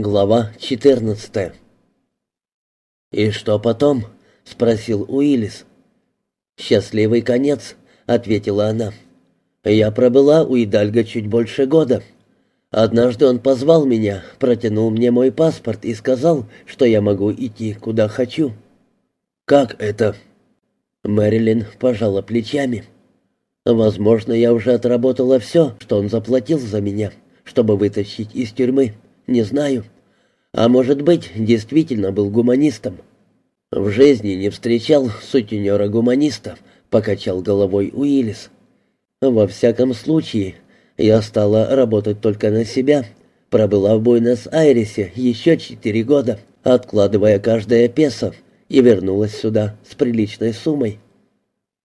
Глава 14 «И что потом?» — спросил Уиллис. «Счастливый конец», — ответила она. «Я пробыла у Идальга чуть больше года. Однажды он позвал меня, протянул мне мой паспорт и сказал, что я могу идти куда хочу». «Как это?» Мэрилин пожала плечами. «Возможно, я уже отработала все, что он заплатил за меня, чтобы вытащить из тюрьмы». Не знаю. А может быть, действительно был гуманистом. В жизни не встречал сутенера-гуманиста, покачал головой Уиллис. Во всяком случае, я стала работать только на себя. Пробыла в Буэнос-Айресе еще четыре года, откладывая каждое песо, и вернулась сюда с приличной суммой.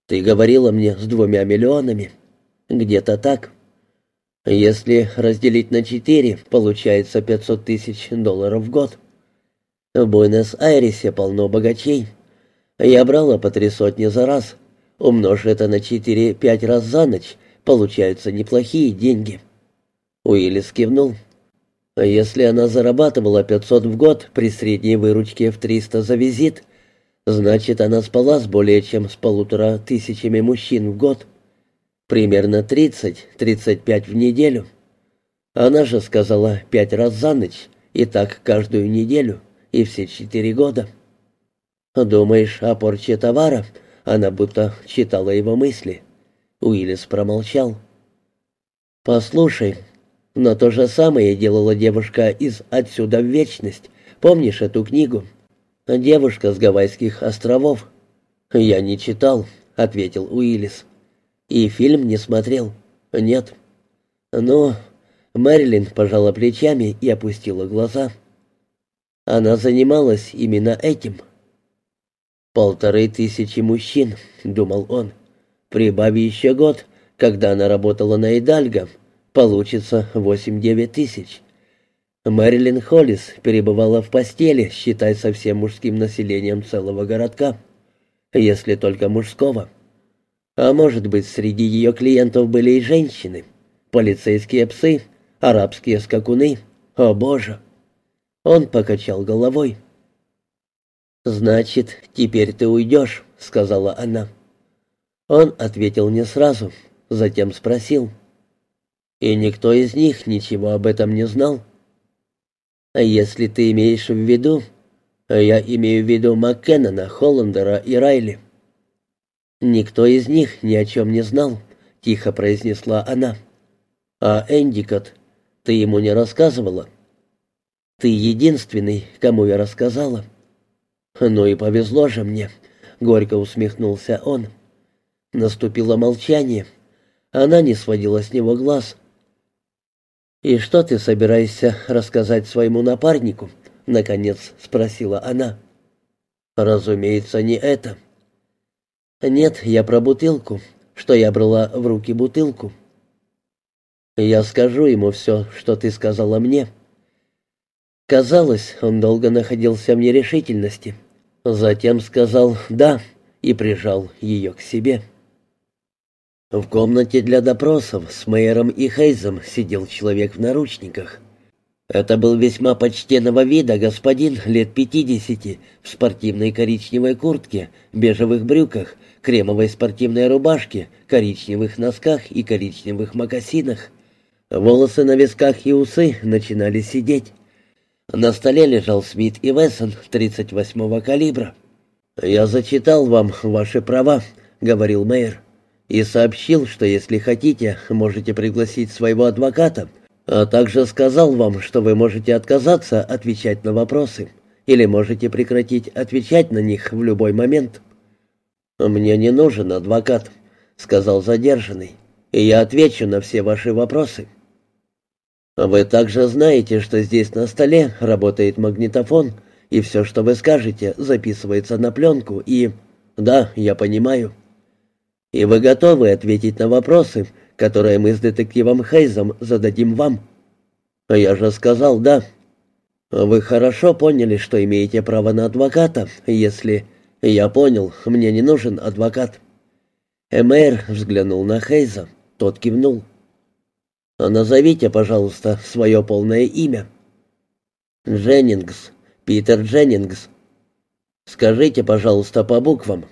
Ты говорила мне с двумя миллионами. Где-то так. Если разделить на четыре, получается 500 тысяч долларов в год. В Буэнос-Айресе полно богачей. Я брала по три сотни за раз. Умножь это на четыре-пять раз за ночь, получаются неплохие деньги. Уиллис кивнул. Если она зарабатывала 500 в год при средней выручке в 300 за визит, значит, она спала с более чем с полутора тысячами мужчин в год. Примерно 30-35 в неделю. Она же сказала пять раз за ночь, и так каждую неделю, и все четыре года. «Думаешь о порче товара?» Она будто читала его мысли. Уиллис промолчал. «Послушай, но то же самое делала девушка из «Отсюда в вечность». Помнишь эту книгу? Девушка с Гавайских островов». «Я не читал», — ответил Уиллис. И фильм не смотрел? Нет. Но Мэрилин пожала плечами и опустила глаза. Она занималась именно этим. «Полторы тысячи мужчин», — думал он. «Прибави еще год, когда она работала на Идальго, получится восемь-девять тысяч». Мэрилин Холлис перебывала в постели, считай, со всем мужским населением целого городка, если только мужского. А может быть, среди ее клиентов были и женщины, полицейские псы, арабские скакуны. О, Боже! Он покачал головой. «Значит, теперь ты уйдешь», — сказала она. Он ответил не сразу, затем спросил. «И никто из них ничего об этом не знал?» «А если ты имеешь в виду...» «Я имею в виду Маккеннона, Холландера и Райли». «Никто из них ни о чем не знал», — тихо произнесла она. «А Эндикот, ты ему не рассказывала?» «Ты единственный, кому я рассказала». «Ну и повезло же мне», — горько усмехнулся он. Наступило молчание. Она не сводила с него глаз. «И что ты собираешься рассказать своему напарнику?» — наконец спросила она. «Разумеется, не это». «Нет, я про бутылку, что я брала в руки бутылку». «Я скажу ему все, что ты сказала мне». Казалось, он долго находился в нерешительности. Затем сказал «да» и прижал ее к себе. В комнате для допросов с Мэйером и Хейзом сидел человек в наручниках. Это был весьма почтенного вида господин лет пятидесяти в спортивной коричневой куртке, бежевых брюках кремовой спортивной рубашке, коричневых носках и коричневых мокасинах. Волосы на висках и усы начинали сидеть. На столе лежал Смит и Вессон 38-го калибра. «Я зачитал вам ваши права», — говорил мэр, «и сообщил, что если хотите, можете пригласить своего адвоката, а также сказал вам, что вы можете отказаться отвечать на вопросы или можете прекратить отвечать на них в любой момент». «Мне не нужен адвокат», — сказал задержанный, — «и я отвечу на все ваши вопросы». «Вы также знаете, что здесь на столе работает магнитофон, и все, что вы скажете, записывается на пленку, и...» «Да, я понимаю». «И вы готовы ответить на вопросы, которые мы с детективом Хейзом зададим вам?» «Я же сказал «да». «Вы хорошо поняли, что имеете право на адвоката, если...» «Я понял, мне не нужен адвокат». Эмэр взглянул на Хейза, тот кивнул. «Назовите, пожалуйста, свое полное имя». Дженнингс. Питер Дженнингс. Скажите, пожалуйста, по буквам.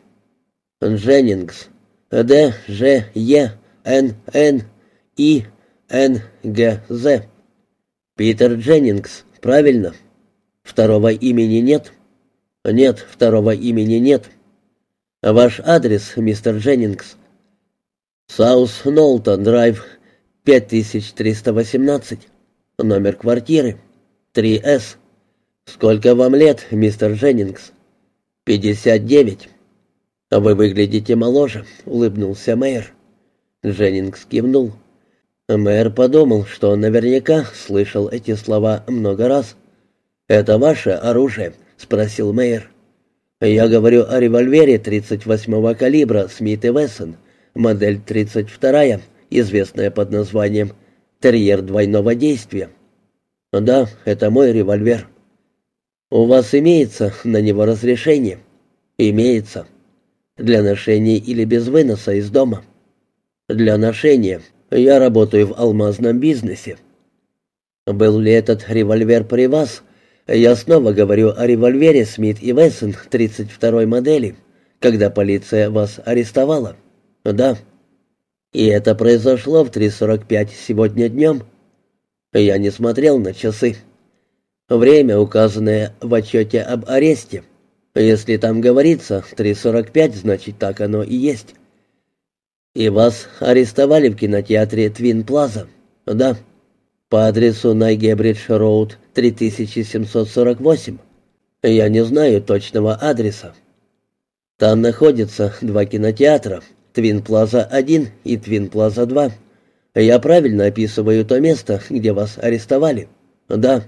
Дженнингс. Д, Ж, Е, Н, Н, И, Н, Г, З. Питер Дженнингс, правильно? Второго имени нет? Нет, второго имени нет. Ваш адрес, мистер Дженнингс? South Knowlton Drive, 5318. Номер квартиры 3С. Сколько вам лет, мистер Дженнингс? 59. Вы выглядите моложе, улыбнулся мэр. Дженнингс кивнул. Мэр подумал, что он наверняка слышал эти слова много раз. «Это ваше оружие?» — спросил мэр. «Я говорю о револьвере 38-го калибра Смит и Вессон, модель 32-я, известная под названием «Терьер двойного действия». «Да, это мой револьвер». «У вас имеется на него разрешение?» «Имеется». «Для ношения или без выноса из дома?» «Для ношения. Я работаю в алмазном бизнесе». «Был ли этот револьвер при вас?» «Я снова говорю о револьвере Смит и Вессон 32-й модели, когда полиция вас арестовала». «Да». «И это произошло в 3.45 сегодня днем?» Я не смотрел на часы. Время, указанное в отчете об аресте. Если там говорится 3.45, значит так оно и есть. И вас арестовали в кинотеатре Твин Плаза? Да. По адресу Найгебридж Роуд, 3748. Я не знаю точного адреса. Там находятся два кинотеатра, Твин Плаза 1 и Твин Плаза 2. Я правильно описываю то место, где вас арестовали? Да.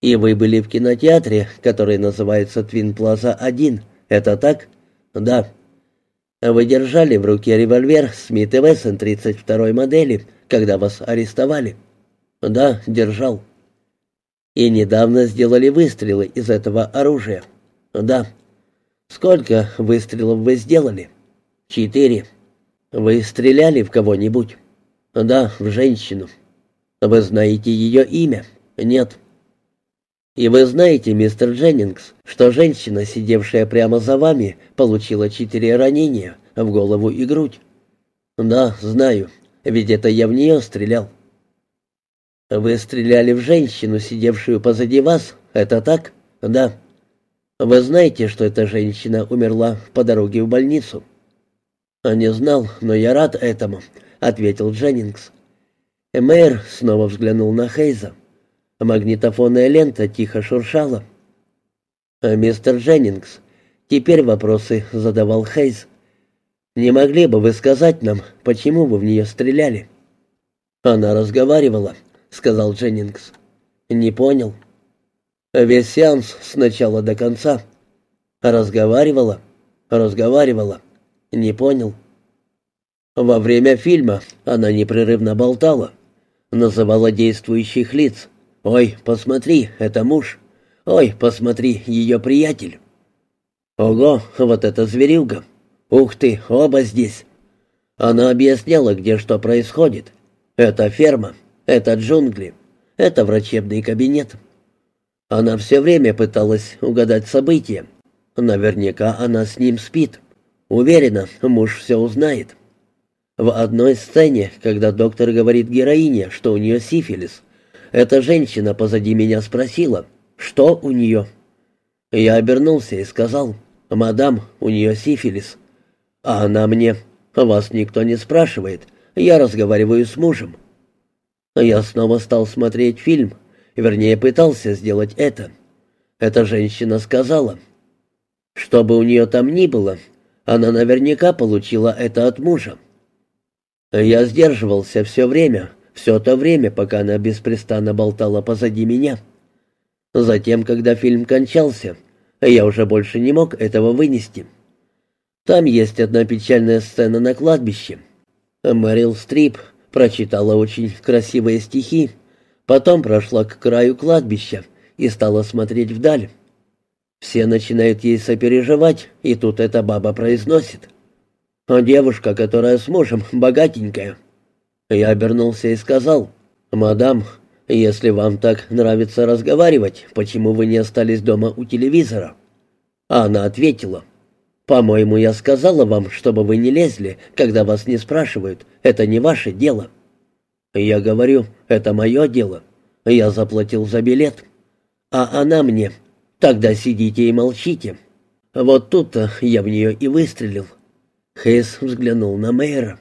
И вы были в кинотеатре, который называется Твин Плаза 1. Это так? Да. Вы держали в руке револьвер Смит и Вессон 32 модели, когда вас арестовали? Да, держал. И недавно сделали выстрелы из этого оружия? Да. Сколько выстрелов вы сделали? Четыре. Вы стреляли в кого-нибудь? «Да, в женщину». «Вы знаете ее имя?» «Нет». «И вы знаете, мистер Дженнингс, что женщина, сидевшая прямо за вами, получила четыре ранения в голову и грудь?» «Да, знаю, ведь это я в нее стрелял». «Вы стреляли в женщину, сидевшую позади вас, это так?» «Да». «Вы знаете, что эта женщина умерла по дороге в больницу?» «Не знал, но я рад этому», — ответил Дженнингс. Мэр снова взглянул на Хейза. Магнитофонная лента тихо шуршала. «Мистер Дженнингс, теперь вопросы задавал Хейз. Не могли бы вы сказать нам, почему вы в нее стреляли?» «Она разговаривала», — сказал Дженнингс. «Не понял». «Весь сеанс с начала до конца». «Разговаривала?» «Разговаривала». «Не понял». Во время фильма она непрерывно болтала, называла действующих лиц. «Ой, посмотри, это муж. Ой, посмотри, ее приятель». «Ого, вот это зверюга! Ух ты, оба здесь!» Она объясняла, где что происходит. «Это ферма, это джунгли, это врачебный кабинет». Она все время пыталась угадать события. Наверняка она с ним спит. Уверена, муж все узнает. В одной сцене, когда доктор говорит героине, что у нее сифилис, эта женщина позади меня спросила, что у нее. Я обернулся и сказал, «Мадам, у нее сифилис». А она мне, «Вас никто не спрашивает, я разговариваю с мужем». Я снова стал смотреть фильм, вернее, пытался сделать это. Эта женщина сказала, «Что бы у нее там ни было, она наверняка получила это от мужа». Я сдерживался все время, все то время, пока она беспрестанно болтала позади меня. Затем, когда фильм кончался, я уже больше не мог этого вынести. Там есть одна печальная сцена на кладбище. Мэрил Стрип прочитала очень красивые стихи, потом прошла к краю кладбища и стала смотреть вдаль. Все начинают ей сопереживать, и тут эта баба произносит — девушка, которая с мужем, богатенькая. Я обернулся и сказал, «Мадам, Если вам так нравится разговаривать, почему вы не остались дома у телевизора?» А она ответила, «По-моему, я сказала вам, чтобы вы не лезли, когда вас не спрашивают. Это не ваше дело». Я говорю, «Это мое дело. Я заплатил за билет». А она мне, «Тогда сидите и молчите». Вот тут-то я в нее и выстрелил. Хейс взглянул на мэра.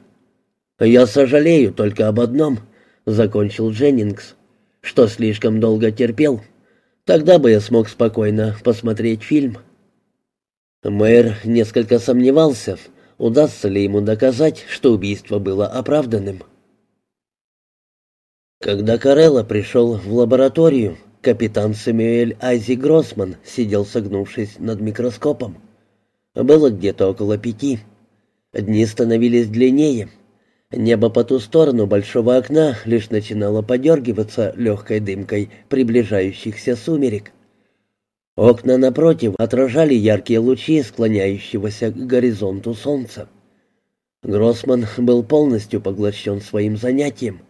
«Я сожалею только об одном», — закончил Дженнингс что слишком долго терпел. Тогда бы я смог спокойно посмотреть фильм. Мэр несколько сомневался, удастся ли ему доказать, что убийство было оправданным. Когда Карелла пришел в лабораторию, капитан Сэмюэль Айзи Гроссман сидел согнувшись над микроскопом. Было где-то около пяти. Дни становились длиннее. Небо по ту сторону большого окна лишь начинало подергиваться легкой дымкой приближающихся сумерек. Окна напротив отражали яркие лучи склоняющегося к горизонту солнца. Гроссман был полностью поглощен своим занятием.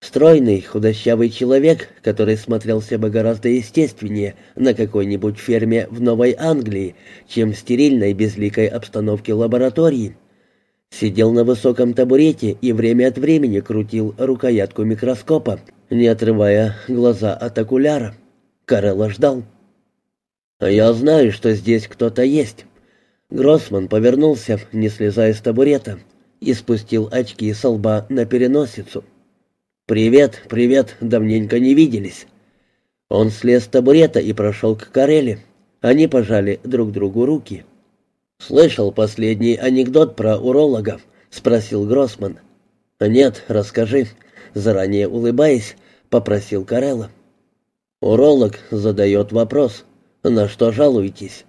Стройный, худощавый человек, который смотрелся бы гораздо естественнее на какой-нибудь ферме в Новой Англии, чем в стерильной безликой обстановке лаборатории, Сидел на высоком табурете и время от времени крутил рукоятку микроскопа, не отрывая глаза от окуляра. Карелла ждал. «Я знаю, что здесь кто-то есть». Гроссман повернулся, не слезая с табурета, и спустил очки со лба на переносицу. «Привет, привет, давненько не виделись». Он слез с табурета и прошел к Карелле. Они пожали друг другу руки. «Слышал последний анекдот про уролога?» — спросил Гроссман. «Нет, расскажи», — заранее улыбаясь, попросил Карелла. Уролог задает вопрос. «На что жалуетесь?»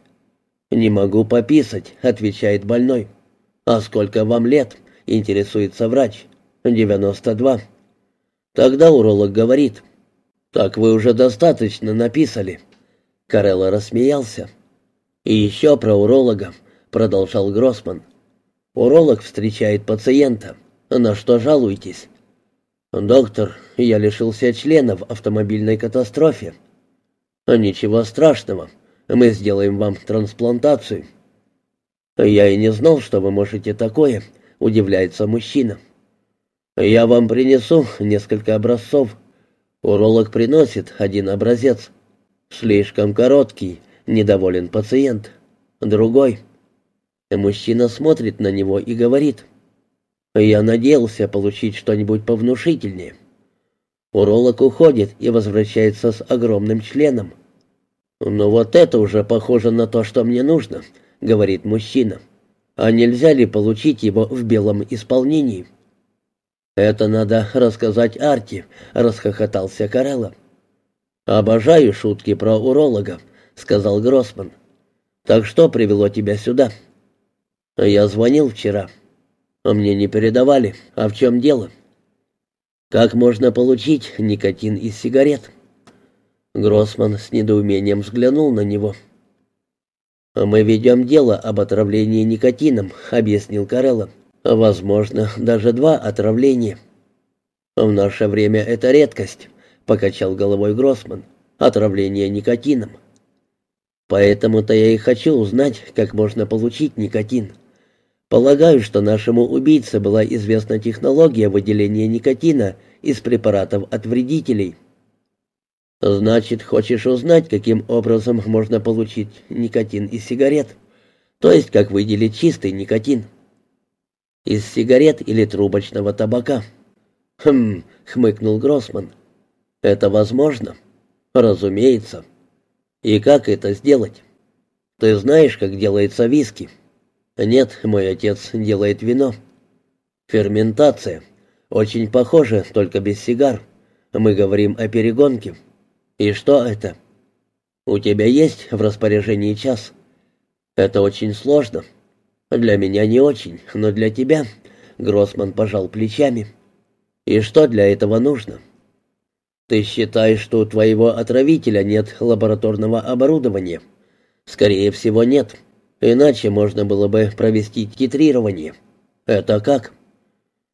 «Не могу пописать», — отвечает больной. «А сколько вам лет?» — интересуется врач. «Девяносто два». Тогда уролог говорит. «Так вы уже достаточно написали». Карелла рассмеялся. «И еще про уролога продолжал Гроссман. Уролог встречает пациента. На что жалуетесь? Доктор, я лишился члена в автомобильной катастрофе. Ничего страшного. Мы сделаем вам трансплантацию. Я и не знал, что вы можете такое, удивляется мужчина. Я вам принесу несколько образцов. Уролог приносит один образец. Слишком короткий, недоволен пациент. Другой. Мужчина смотрит на него и говорит, «Я надеялся получить что-нибудь повнушительнее». Уролог уходит и возвращается с огромным членом. «Ну вот это уже похоже на то, что мне нужно», — говорит мужчина. «А нельзя ли получить его в белом исполнении?» «Это надо рассказать Арти», — расхохотался Карелла. «Обожаю шутки про уролога», — сказал Гроссман. «Так что привело тебя сюда?» «Я звонил вчера. А мне не передавали. А в чем дело?» «Как можно получить никотин из сигарет?» Гроссман с недоумением взглянул на него. «Мы ведем дело об отравлении никотином», — объяснил Карелло. «Возможно, даже два отравления». «В наше время это редкость», — покачал головой Гроссман. «Отравление никотином». «Поэтому-то я и хочу узнать, как можно получить никотин». Полагаю, что нашему убийце была известна технология выделения никотина из препаратов от вредителей. Значит, хочешь узнать, каким образом можно получить никотин из сигарет? То есть, как выделить чистый никотин? Из сигарет или трубочного табака? Хм, хмыкнул Гроссман. Это возможно? Разумеется. И как это сделать? Ты знаешь, как делается виски? «Нет, мой отец делает вино». «Ферментация. Очень похоже, только без сигар. Мы говорим о перегонке». «И что это?» «У тебя есть в распоряжении час?» «Это очень сложно. Для меня не очень, но для тебя...» Гроссман пожал плечами. «И что для этого нужно?» «Ты считаешь, что у твоего отравителя нет лабораторного оборудования?» «Скорее всего, нет. Иначе можно было бы провести титрирование. Это как?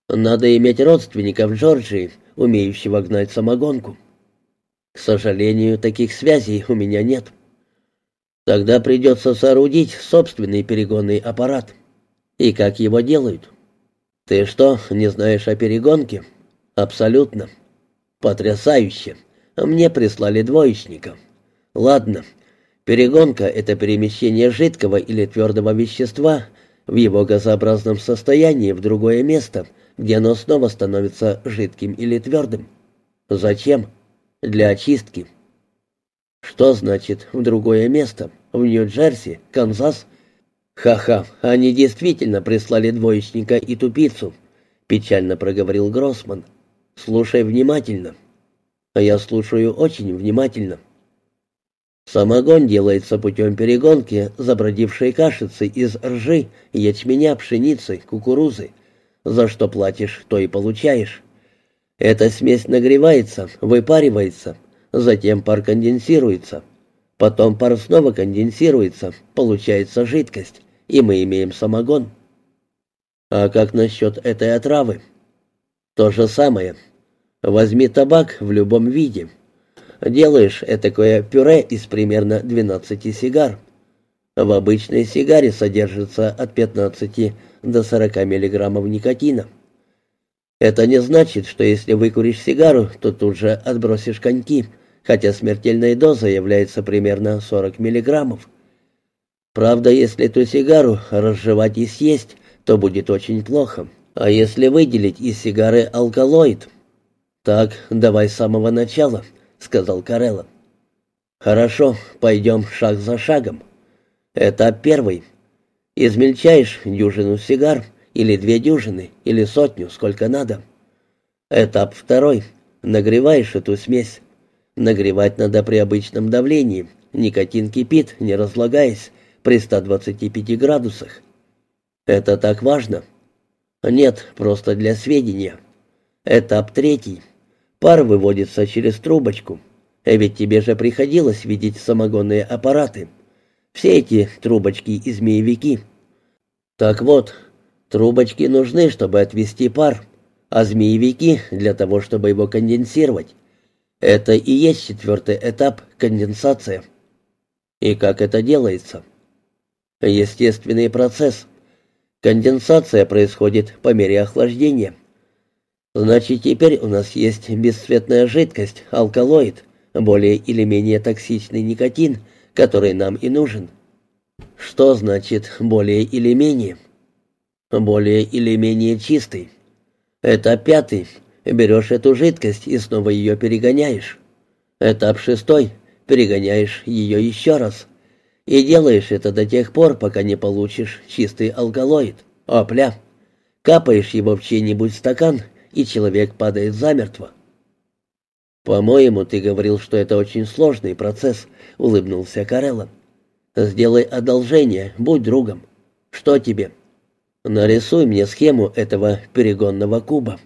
Надо иметь родственников Джорджии, умеющего гнать самогонку. К сожалению, таких связей у меня нет. Тогда придется соорудить собственный перегонный аппарат. И как его делают? Ты что, не знаешь о перегонке? Абсолютно. Потрясающе. Мне прислали двоечника. Ладно. Перегонка — это перемещение жидкого или твердого вещества в его газообразном состоянии в другое место, где оно снова становится жидким или твердым. Зачем? Для очистки. Что значит «в другое место»? В Нью-Джерси? Канзас? Ха-ха, они действительно прислали двоечника и тупицу, печально проговорил Гроссман. Слушай внимательно. Я слушаю очень внимательно. Самогон делается путем перегонки забродившей кашицы из ржи, ячменя, пшеницы, кукурузы. За что платишь, то и получаешь. Эта смесь нагревается, выпаривается, затем пар конденсируется. Потом пар снова конденсируется, получается жидкость, и мы имеем самогон. А как насчет этой отравы? То же самое. Возьми табак в любом виде — Делаешь этакое пюре из примерно 12 сигар. В обычной сигаре содержится от 15 до 40 миллиграммов никотина. Это не значит, что если выкуришь сигару, то тут же отбросишь коньки, хотя смертельная доза является примерно 40 миллиграммов. Правда, если эту сигару разжевать и съесть, то будет очень плохо. А если выделить из сигары алкалоид? Так, давай с самого начала сказал Карелла. Хорошо, пойдем шаг за шагом. Этап первый. Измельчаешь дюжину сигар, или две дюжины, или сотню, сколько надо. Этап второй. Нагреваешь эту смесь. Нагревать надо при обычном давлении. Никотин кипит, не разлагаясь, при 125 градусах. Это так важно? Нет, просто для сведения. Этап третий. Пар выводится через трубочку. А ведь тебе же приходилось видеть самогонные аппараты. Все эти трубочки и змеевики. Так вот, трубочки нужны, чтобы отвести пар, а змеевики для того, чтобы его конденсировать. Это и есть четвертый этап — конденсация. И как это делается? Естественный процесс. Конденсация происходит по мере охлаждения. Значит, теперь у нас есть бесцветная жидкость, алкалоид, более или менее токсичный никотин, который нам и нужен. Что значит «более или менее»? Более или менее чистый. Это пятый. Берешь эту жидкость и снова ее перегоняешь. Этап шестой. Перегоняешь ее еще раз. И делаешь это до тех пор, пока не получишь чистый алкалоид. Опля. Капаешь его в чей-нибудь стакан и человек падает замертво. «По-моему, ты говорил, что это очень сложный процесс», — улыбнулся Карелло. «Сделай одолжение, будь другом. Что тебе?» «Нарисуй мне схему этого перегонного куба».